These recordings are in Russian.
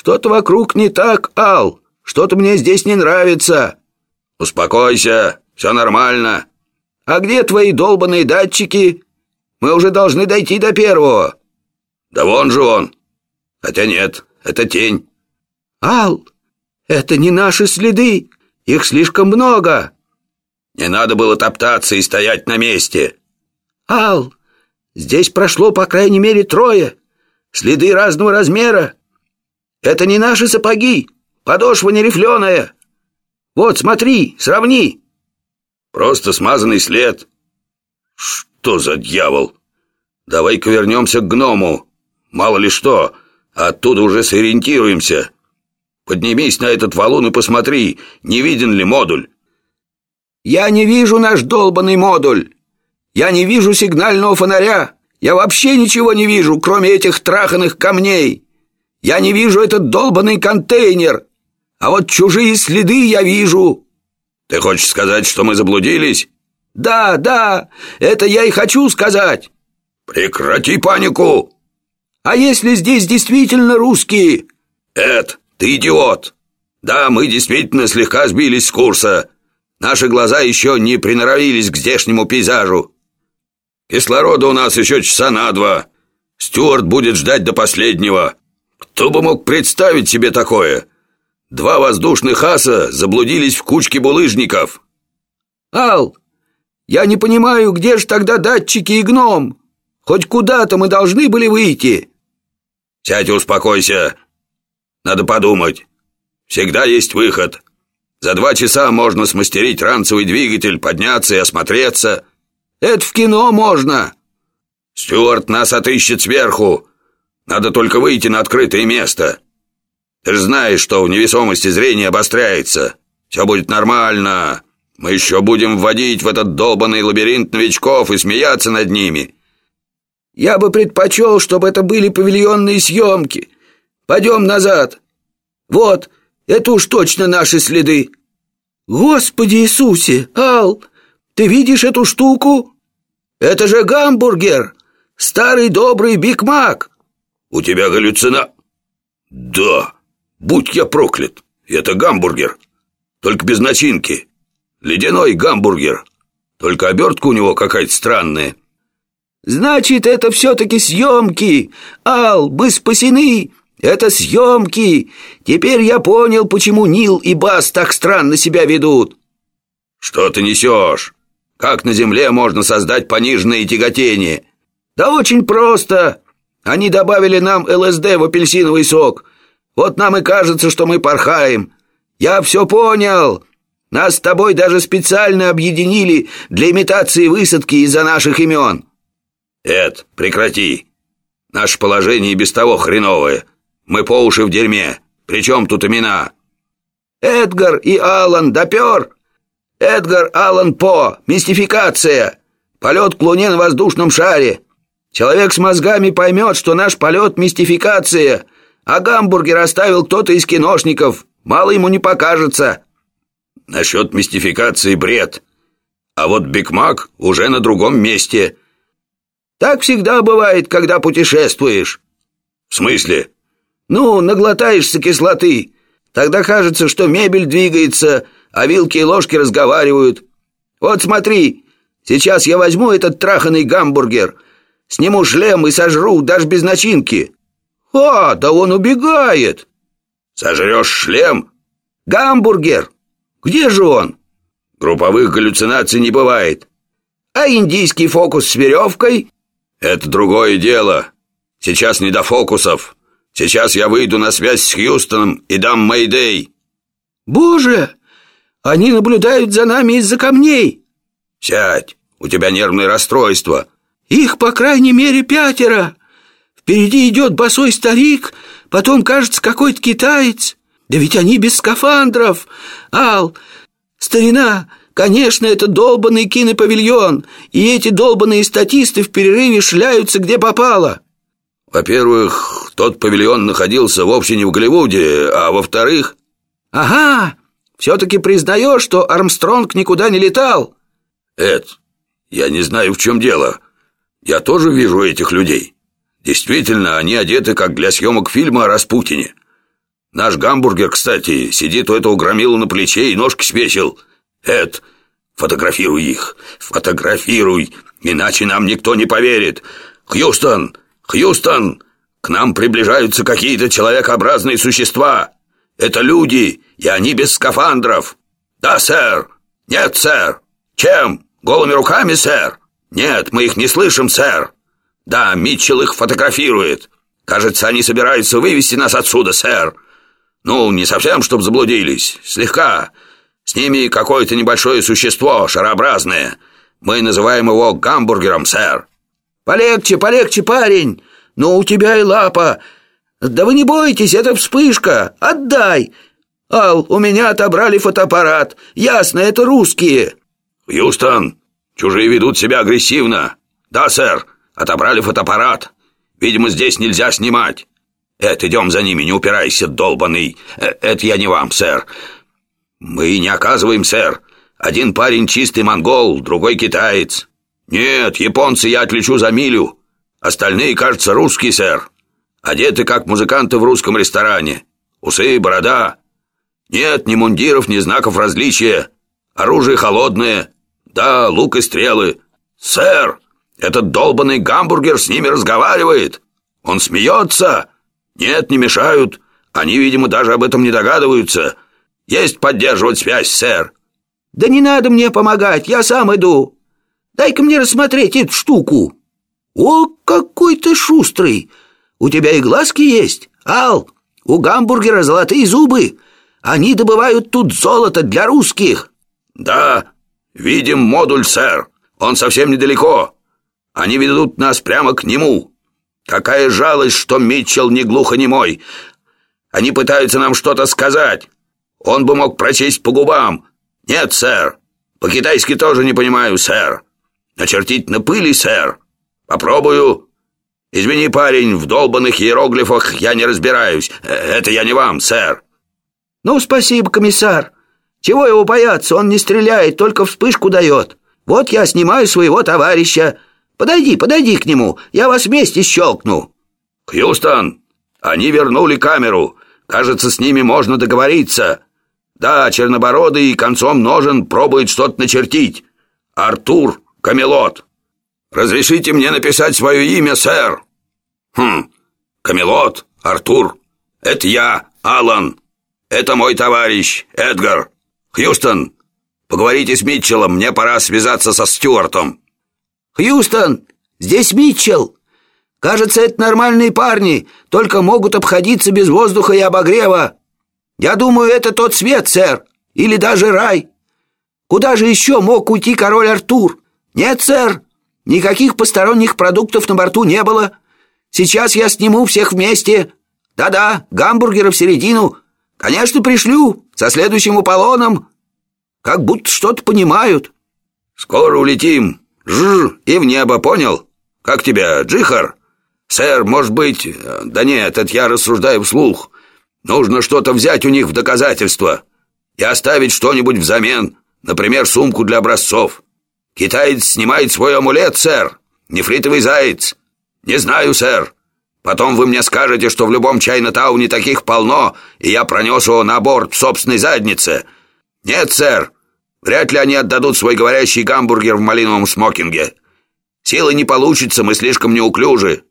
Что-то вокруг не так, Ал. Что-то мне здесь не нравится. Успокойся, все нормально. А где твои долбанные датчики? Мы уже должны дойти до первого. Да вон же он. Хотя нет, это тень. Ал, это не наши следы. Их слишком много. Не надо было топтаться и стоять на месте. Ал, здесь прошло по крайней мере трое. Следы разного размера. Это не наши сапоги. Подошва не рифленая. Вот, смотри, сравни. Просто смазанный след. Что за дьявол? Давай-ка вернемся к гному. Мало ли что, оттуда уже сориентируемся. Поднимись на этот валун и посмотри, не виден ли модуль. Я не вижу наш долбанный модуль. Я не вижу сигнального фонаря. Я вообще ничего не вижу, кроме этих траханных камней. Я не вижу этот долбанный контейнер. А вот чужие следы я вижу. Ты хочешь сказать, что мы заблудились? Да, да, это я и хочу сказать. Прекрати панику. А если здесь действительно русские? Эд, ты идиот. Да, мы действительно слегка сбились с курса. Наши глаза еще не приноровились к здешнему пейзажу. Кислорода у нас еще часа на два. Стюарт будет ждать до последнего. Кто бы мог представить себе такое? Два воздушных аса заблудились в кучке булыжников. Ал, я не понимаю, где же тогда датчики и гном? Хоть куда-то мы должны были выйти. Сядь успокойся. Надо подумать. Всегда есть выход. За два часа можно смастерить ранцевый двигатель, подняться и осмотреться. Это в кино можно. Стюарт нас отыщет сверху. Надо только выйти на открытое место. Ты же знаешь, что в невесомости зрение обостряется. Все будет нормально. Мы еще будем вводить в этот долбанный лабиринт новичков и смеяться над ними. Я бы предпочел, чтобы это были павильонные съемки. Пойдем назад. Вот, это уж точно наши следы. Господи Иисусе, Ал, ты видишь эту штуку? Это же гамбургер, старый добрый Биг Мак. У тебя галлюцина... Да, будь я проклят, это гамбургер, только без начинки. Ледяной гамбургер, только обертка у него какая-то странная. Значит, это все-таки съемки. Ал, мы спасены. Это съемки! Теперь я понял, почему Нил и Бас так странно себя ведут!» «Что ты несешь? Как на Земле можно создать пониженное тяготение?» «Да очень просто! Они добавили нам ЛСД в апельсиновый сок. Вот нам и кажется, что мы порхаем. Я все понял!» Нас с тобой даже специально объединили для имитации высадки из-за наших имен. Эд, прекрати. Наше положение и без того хреновое. Мы по уши в дерьме. Причем тут имена?» «Эдгар и Алан допер!» «Эдгар Алан По! Мистификация! Полет к Луне на воздушном шаре! Человек с мозгами поймет, что наш полет — мистификация, а гамбургер оставил кто-то из киношников. Мало ему не покажется!» «Насчет мистификации бред. А вот Биг Мак уже на другом месте». «Так всегда бывает, когда путешествуешь». «В смысле?» Ну, наглотаешься кислоты. Тогда кажется, что мебель двигается, а вилки и ложки разговаривают. Вот смотри, сейчас я возьму этот траханный гамбургер, сниму шлем и сожру, даже без начинки. А, да он убегает. Сожрешь шлем? Гамбургер. Где же он? Групповых галлюцинаций не бывает. А индийский фокус с веревкой? Это другое дело. Сейчас не до фокусов. Сейчас я выйду на связь с Хьюстоном и дам Мэйдэй». «Боже! Они наблюдают за нами из-за камней!» «Сядь, у тебя нервное расстройство». «Их, по крайней мере, пятеро. Впереди идет босой старик, потом, кажется, какой-то китаец. Да ведь они без скафандров. Ал, старина, конечно, это долбанный кинопавильон, и эти долбанные статисты в перерыве шляются где попало». Во-первых, тот павильон находился вовсе не в Голливуде, а во-вторых... Ага, все-таки признаешь, что Армстронг никуда не летал? Эд, я не знаю, в чем дело. Я тоже вижу этих людей. Действительно, они одеты, как для съемок фильма о Распутине. Наш гамбургер, кстати, сидит у этого громила на плече и ножки свесил. Эд, фотографируй их, фотографируй, иначе нам никто не поверит. Хьюстон, Хьюстон, к нам приближаются какие-то человекообразные существа. Это люди, и они без скафандров. Да, сэр. Нет, сэр. Чем? Голыми руками, сэр? Нет, мы их не слышим, сэр. Да, Митчелл их фотографирует. Кажется, они собираются вывести нас отсюда, сэр. Ну, не совсем, чтоб заблудились. Слегка. С ними какое-то небольшое существо, шарообразное. Мы называем его гамбургером, сэр. Полегче, полегче, парень. Но у тебя и лапа. Да вы не бойтесь, это вспышка. Отдай. Ал, у меня отобрали фотоаппарат. Ясно, это русские. Хьюстон, чужие ведут себя агрессивно. Да, сэр, отобрали фотоаппарат. Видимо, здесь нельзя снимать. Эд, идем за ними, не упирайся, долбанный. Это я не вам, сэр. Мы не оказываем, сэр. Один парень чистый монгол, другой китаец. Нет, японцы я отличу за милю. Остальные, кажется, русские, сэр. Одеты, как музыканты в русском ресторане. Усы, борода. Нет ни мундиров, ни знаков различия. Оружие холодное. Да, лук и стрелы. Сэр, этот долбанный гамбургер с ними разговаривает. Он смеется. Нет, не мешают. Они, видимо, даже об этом не догадываются. Есть поддерживать связь, сэр. Да не надо мне помогать, я сам иду. Дай-ка мне рассмотреть эту штуку. О, какой ты шустрый. У тебя и глазки есть. Ал, у гамбургера золотые зубы. Они добывают тут золото для русских. Да, видим модуль, сэр. Он совсем недалеко. Они ведут нас прямо к нему. Какая жалость, что Митчелл не глухонемой. Они пытаются нам что-то сказать. Он бы мог прочесть по губам. Нет, сэр. По-китайски тоже не понимаю, сэр. Начертить на пыли, сэр. Попробую. Извини, парень, в долбанных иероглифах я не разбираюсь. Э, это я не вам, сэр. Ну, спасибо, комиссар. Чего его бояться? Он не стреляет, только вспышку дает. Вот я снимаю своего товарища. Подойди, подойди к нему, я вас вместе щелкну. Хьюстон, они вернули камеру. Кажется, с ними можно договориться. Да, чернобородый концом ножен пробует что-то начертить. Артур Камелот. Разрешите мне написать свое имя, сэр? Хм, Камелот, Артур. Это я, Алан. Это мой товарищ, Эдгар. Хьюстон, поговорите с Митчеллом, мне пора связаться со Стюартом. «Хьюстон, здесь Митчелл! Кажется, это нормальные парни, только могут обходиться без воздуха и обогрева. Я думаю, это тот свет, сэр, или даже рай. Куда же еще мог уйти король Артур? Нет, сэр, никаких посторонних продуктов на борту не было. Сейчас я сниму всех вместе. Да-да, гамбургеры в середину. Конечно, пришлю, со следующим Аполлоном. Как будто что-то понимают». «Скоро улетим», Жжж, и в небо, понял? Как тебя, Джихар? Сэр, может быть... Да нет, это я рассуждаю вслух. Нужно что-то взять у них в доказательство и оставить что-нибудь взамен, например, сумку для образцов. Китаец снимает свой амулет, сэр. Нефритовый заяц. Не знаю, сэр. Потом вы мне скажете, что в любом Чайна-тауне таких полно, и я пронес его на борт в собственной заднице. Нет, сэр. Вряд ли они отдадут свой говорящий гамбургер в малиновом смокинге. Силы не получится, мы слишком неуклюжи.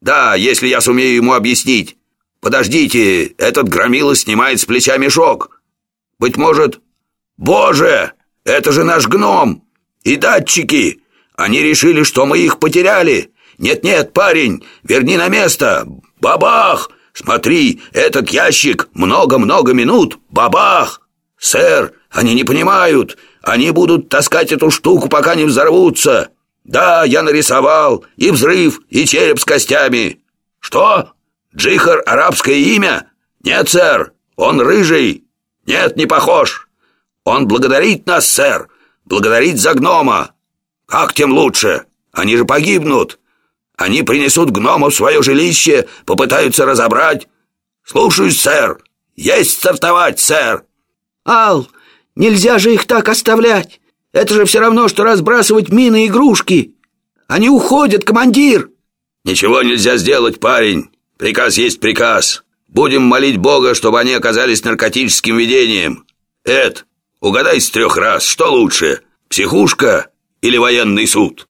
Да, если я сумею ему объяснить. Подождите, этот громила снимает с плеча мешок. Быть может... Боже, это же наш гном! И датчики! Они решили, что мы их потеряли. Нет-нет, парень, верни на место. Бабах! Смотри, этот ящик много-много минут. Бабах! Сэр, они не понимают. Они будут таскать эту штуку, пока не взорвутся. Да, я нарисовал и взрыв, и череп с костями. Что? Джихар арабское имя? Нет, сэр. Он рыжий. Нет, не похож. Он благодарит нас, сэр. Благодарит за гнома. Как тем лучше? Они же погибнут. Они принесут гнома в свое жилище, попытаются разобрать. Слушаюсь, сэр. Есть стартовать, сэр. Ал, Нельзя же их так оставлять! Это же все равно, что разбрасывать мины и игрушки! Они уходят, командир!» «Ничего нельзя сделать, парень! Приказ есть приказ! Будем молить Бога, чтобы они оказались наркотическим видением. Эд, угадай с трех раз, что лучше, психушка или военный суд?»